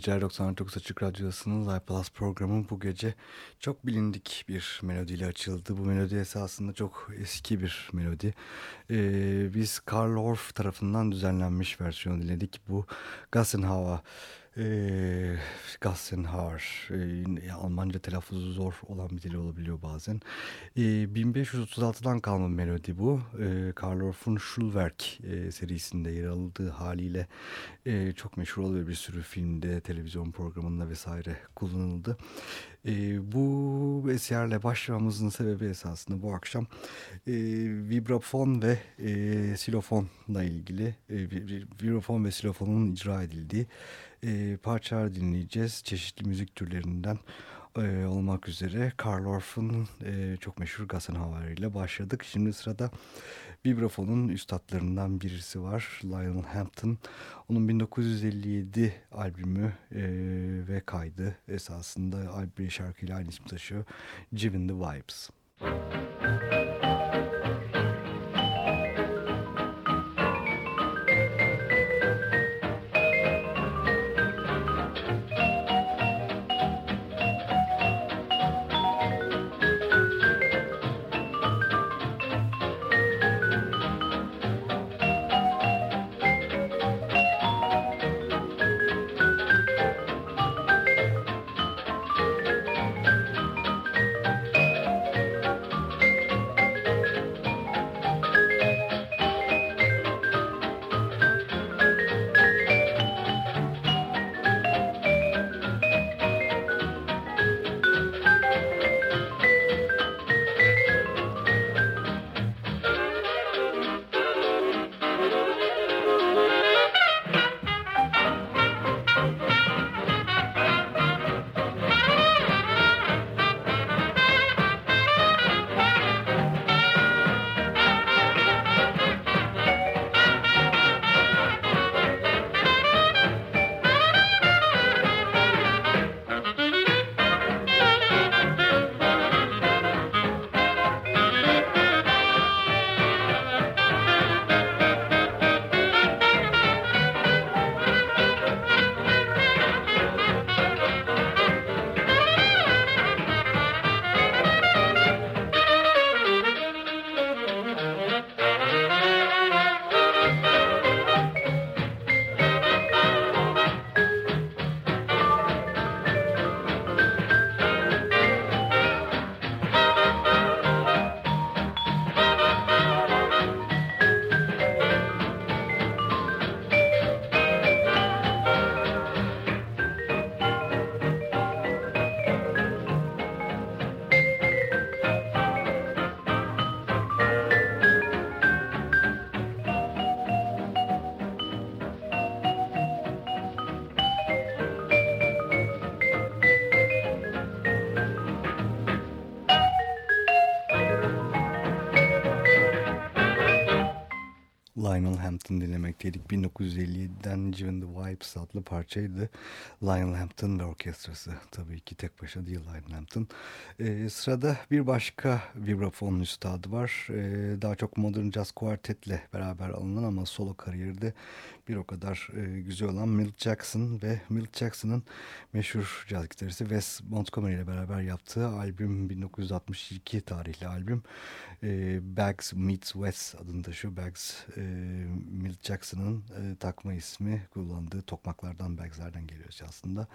geceler 99 Açık Radyosu'nun iPlus programı bu gece çok bilindik bir melodiyle açıldı. Bu melodi esasında çok eski bir melodi. Ee, biz Karl Orff tarafından düzenlenmiş versiyonu dinledik. Bu Gassenhauer e, Gassenhauer e, Almanca telaffuzu zor olan bir dil olabiliyor bazen. E, 1536'dan kalma melodi bu. E, Karl Orff'un Schulwerk e, serisinde yer aldığı haliyle e, çok meşhur oluyor bir sürü filmde, televizyon programında vesaire kullanıldı. E, bu eserle başlamamızın sebebi esasında bu akşam e, vibrafon ve e, silofonla ilgili e, vibrafon ve silofonun icra edildiği e, parçalar dinleyeceğiz. Çeşitli müzik türlerinden e, olmak üzere Karl Orff'un e, çok meşhur Gassenhauer ile başladık. Şimdi sırada vibrafonun üstadlarından birisi var Lionel Hampton. Onun 1957 albümü e, ve kaydı esasında albüm şarkıyla aynı isim taşıyor. Given the Vibes. Müzik Hampton dinlemekteydik. 1957'den Given the Vibes adlı parçaydı. Lionel Hampton ve orkestrası. Tabii ki tek başına değil Lionel Hampton. Ee, sırada bir başka vibrafon üstadı var. Ee, daha çok modern jazz kuartetle beraber alınan ama solo kariyerde bir o kadar e, güzel olan Milt Jackson ve Milt Jackson'ın meşhur caz gitaristi Wes Montgomery ile beraber yaptığı albüm 1962 tarihli albüm e, Bags Meets Wes adını taşıyor. Bags e, Milt Jackson'ın e, takma ismi kullandığı tokmaklardan Bags'lerden geliyor aslında.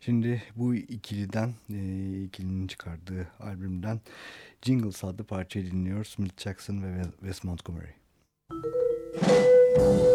Şimdi bu ikiliden e, ikilinin çıkardığı albümden Jingles adlı parçayı dinliyoruz. Milt Jackson ve Wes Montgomery. Müzik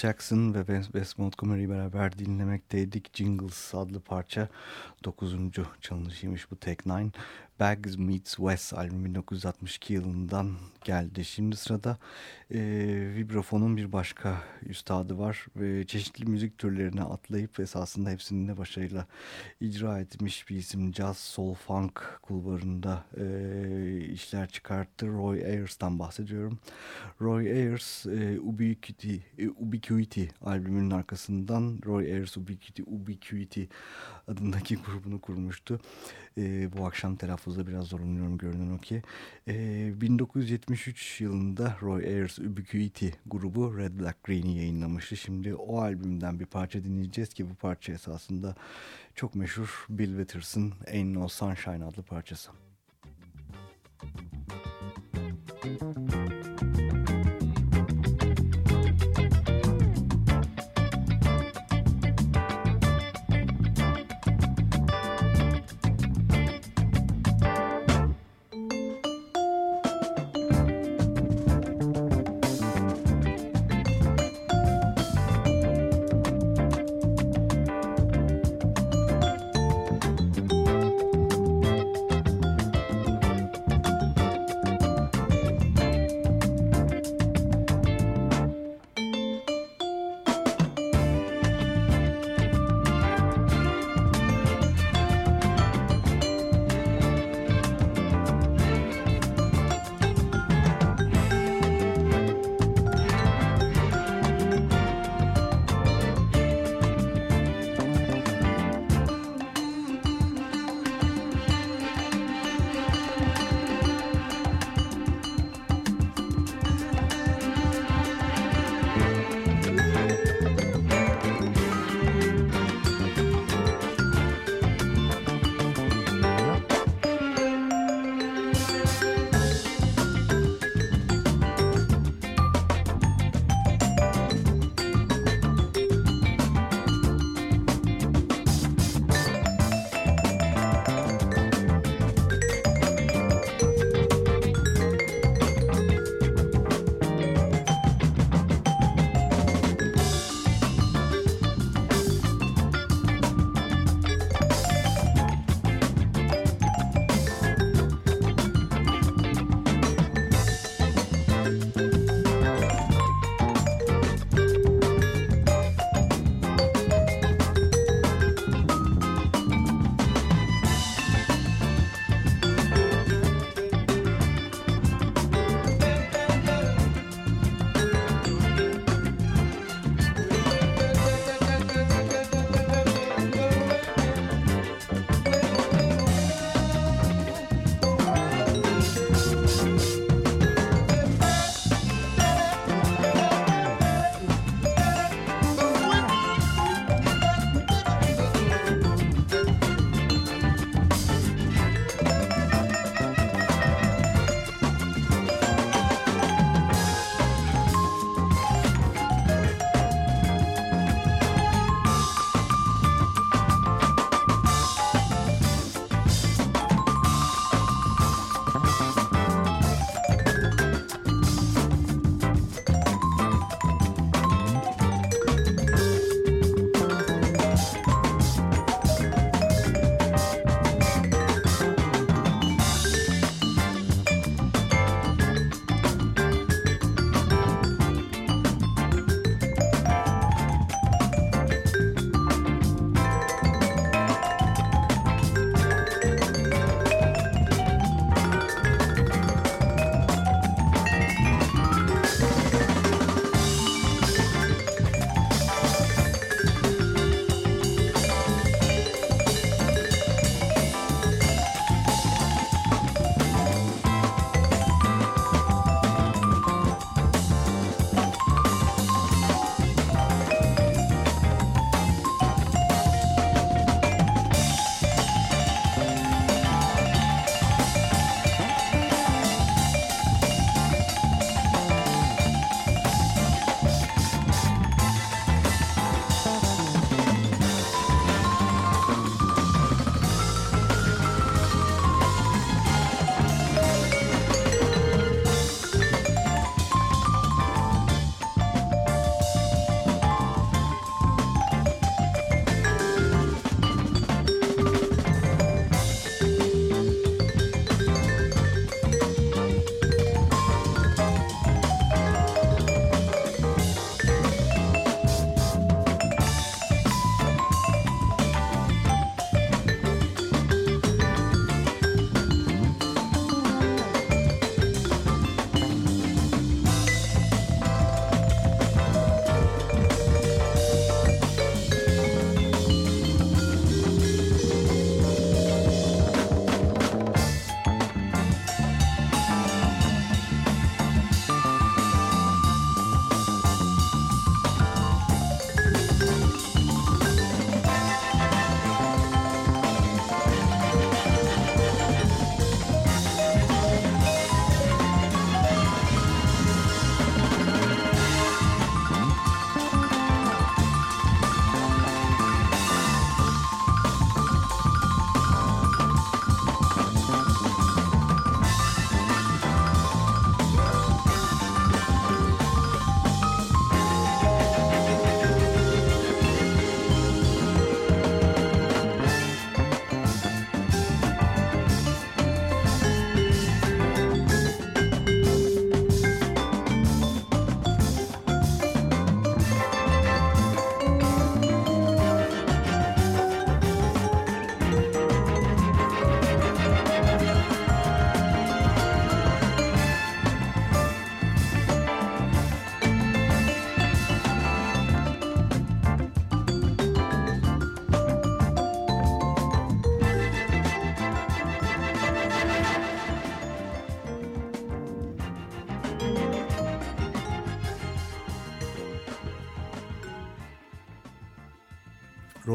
Jackson ve Wes Montgomery beraber dinlemekteydik. Jingles adlı parça 9. çalınışıymış bu Tech Nine. Bags Meets West albüm 1962 yılından geldi. Şimdi sırada e, vibrafonun bir başka üstadı var. E, çeşitli müzik türlerine atlayıp esasında hepsini de başarıyla icra etmiş bir isim. Jazz, Soul, Funk kulvarında e, işler çıkarttı. Roy Ayers'tan bahsediyorum. Roy Ayers, e, Ubiquity, e, Ubiquity albümünün arkasından Roy Ayers Ubiquity, Ubiquity adındaki grubunu kurmuştu. E, bu akşam telaffuzda biraz zorlanıyorum görünen o ki. E, 1973 yılında Roy Ayers Ubiquity grubu Red Black Green'i yayınlamıştı. Şimdi o albümden bir parça dinleyeceğiz ki bu parça esasında çok meşhur Bill Witters'ın Ain't No Sunshine adlı parçası. Müzik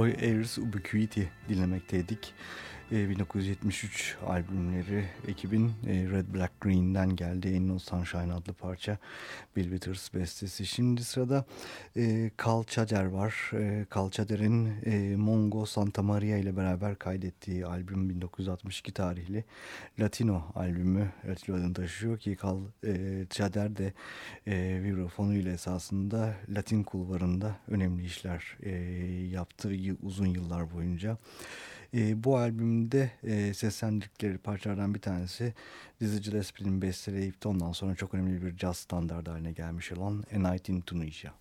Roy Ayers Ubiquity dinlemekteydik. 1973 e, albümleri ekibin e, Red Black Green'den geldi. Ain't No Sunshine adlı parça Bill Withers bestesi. Şimdi sırada e, Carl Chader var. E, Carl Chader'in e, Mongo Santa Maria ile beraber kaydettiği albüm 1962 tarihli Latino albümü Latino taşıyor ki Carl e, Chader de e, vibrafonuyla esasında Latin kulvarında önemli işler e, yaptı uzun yıllar boyunca. E, bu albümde e, seslendirdikleri parçalardan bir tanesi Dizzy Gillespie'nin besteleyip de ondan sonra çok önemli bir jazz standardı haline gelmiş olan A Night in Tunisia.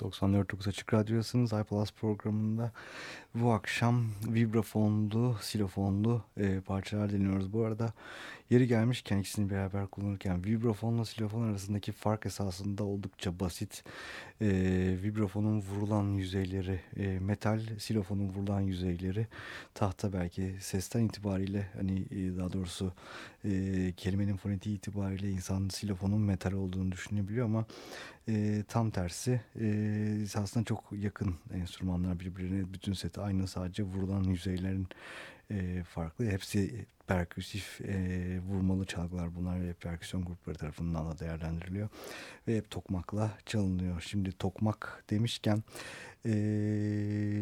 94.9 Açık Radyo'dasınız. iPlus programında bu akşam vibrafonlu, silofonlu e, parçalar dinliyoruz. Bu arada yeri gelmişken ikisini beraber kullanırken vibrafonla silofon arasındaki fark esasında oldukça basit. E, vibrafonun vurulan yüzeyleri e, metal, silofonun vurulan yüzeyleri tahta belki sesten itibariyle hani e, daha doğrusu e, kelimenin fonetiği itibariyle insan silofonun metal olduğunu düşünebiliyor ama e, tam tersi e, aslında çok yakın enstrümanlar birbirine bütün seti aynı sadece vurulan yüzeylerin e, farklı hepsi perküsif e, vurmalı çalgılar bunlar ve perküsyon grupları tarafından da değerlendiriliyor ve hep tokmakla çalınıyor şimdi tokmak demişken e,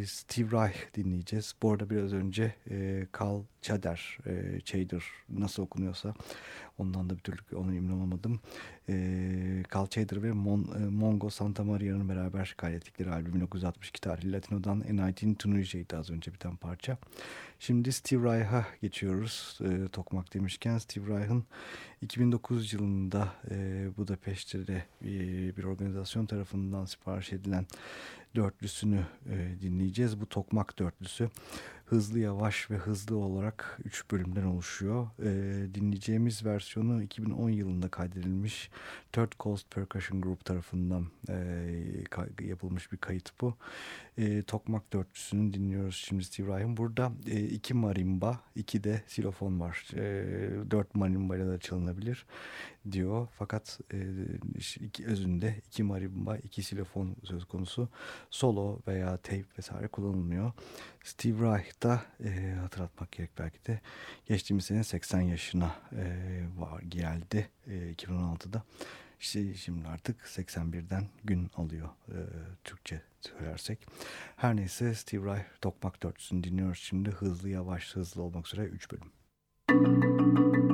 Steve Reich dinleyeceğiz bu arada biraz önce e, Carl Chader e, Chader nasıl okunuyorsa Ondan da bir türlü ona emin olamadım. E, Carl Chader ve Mon, e, Mongo Santa Maria'nın beraber kaydettikleri albüm 1962 tarihli Latino'dan A Night in Tunisia'ydı az önce biten parça. Şimdi Steve Reich'a geçiyoruz. E, Tokmak demişken Steve Reich'ın 2009 yılında e, Budapeşte'de bir, bir organizasyon tarafından sipariş edilen dörtlüsünü e, dinleyeceğiz. Bu Tokmak dörtlüsü hızlı yavaş ve hızlı olarak 3 bölümden oluşuyor. E, dinleyeceğimiz versiyonu 2010 yılında kaydedilmiş Third Coast Percussion Group tarafından e, yapılmış bir kayıt bu. E, Tokmak dörtlüsünü dinliyoruz şimdi Ryan. Burada e, iki marimba, iki de silofon var. E, dört marimba ile de çalınabilir diyor. Fakat e, iki, özünde iki marimba, iki silofon söz konusu. Solo veya tape vesaire kullanılmıyor. Steve Reich da e, hatırlatmak gerek belki de geçtiğimiz sene 80 yaşına e, var geldi e, 2016'da. İşte şimdi artık 81'den gün alıyor e, Türkçe söylersek. Her neyse Steve Reich Tokmak Dörtlüsü'nü dinliyoruz şimdi. Hızlı yavaş hızlı olmak üzere 3 bölüm. Müzik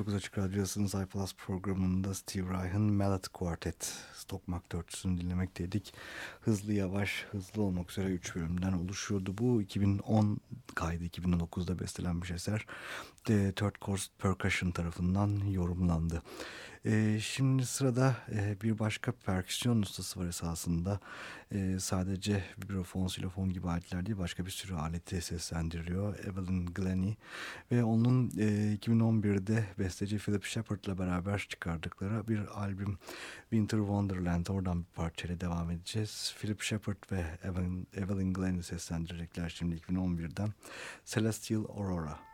94.9 Açık Radyosu'nun iPlus programında Steve Reich'ın Mallet Quartet Stokmak dörtlüsünü dinlemekteydik. Hızlı yavaş, hızlı olmak üzere 3 bölümden oluşuyordu. Bu 2010 kaydı, 2009'da bestelenmiş eser. The Third Course Percussion tarafından yorumlandı. E, şimdi sırada e, bir başka perküsyon ustası var esasında. E, sadece vibrofon, silofon gibi aletler değil başka bir sürü aleti seslendiriliyor. Evelyn Glennie ve onun e, 2011'de besteci Philip Shepard'la beraber çıkardıkları bir albüm Winter Wonderland. Oradan bir parçayla devam edeceğiz. Philip Shepard ve Evelyn, Evelyn Glennie seslendirecekler şimdi 2011'den Celestial Aurora.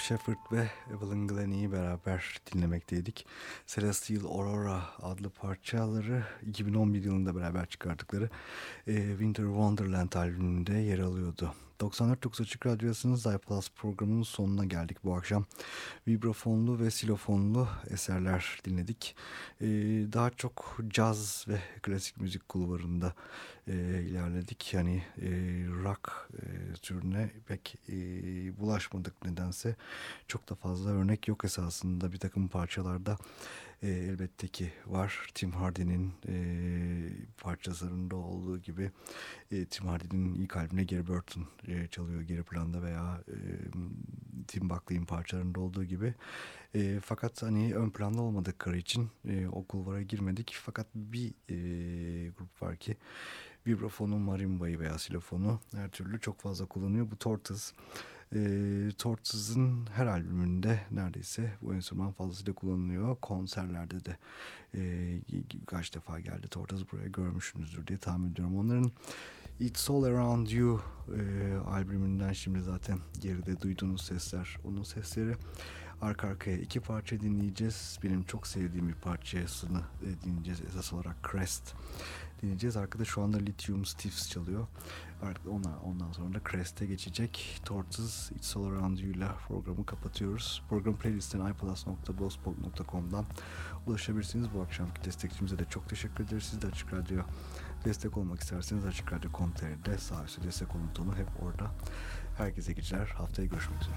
Shepard ve Evelyn Glennie'yi beraber dinlemekteydik. Celestial Aurora adlı parçaları 2011 yılında beraber çıkardıkları e, Winter Wonderland albümünde yer alıyordu. 94.9 Açık Radyosu'nun iPlus programının sonuna geldik bu akşam. Vibrafonlu ve silofonlu eserler dinledik. Ee, daha çok caz ve klasik müzik kulvarında e, ilerledik. Yani e, rock e, türüne pek e, bulaşmadık nedense. Çok da fazla örnek yok esasında bir takım parçalarda e, elbette ki var. Tim Hardy'nin e, parçalarında olduğu gibi e, Tim Hardy'nin ilk albümüne Gary Burton e, çalıyor geri planda veya e, Tim Buckley'in parçalarında olduğu gibi. E, fakat hani ön planda olmadıkları için e, o kulvara girmedik. Fakat bir e, grup var ki vibrafonu, marimba'yı veya silofonu her türlü çok fazla kullanıyor. Bu Tortoise. E, Tortoise'ın her albümünde neredeyse bu enstrüman fazlasıyla kullanılıyor. Konserlerde de e, kaç defa geldi Tortoise buraya görmüşsünüzdür diye tahmin ediyorum. Onların It's All Around You e, albümünden şimdi zaten geride duyduğunuz sesler onun sesleri. Arka arkaya iki parça dinleyeceğiz. Benim çok sevdiğim bir parçasını e, dinleyeceğiz. Esas olarak Crest dinleyeceğiz. Arkada şu anda Lithium Stiffs çalıyor. Artık ona, ondan sonra da Crest'e geçecek. Tortoise It's All Around You ile programı kapatıyoruz. Program playlistine iPlus.blogspot.com'dan ulaşabilirsiniz. Bu akşamki destekçimize de çok teşekkür ederiz. Siz de Açık Radyo destek olmak isterseniz Açık Radyo.com.tr'de sağ üstte destek olun hep orada. Herkese geceler. Haftaya görüşmek üzere.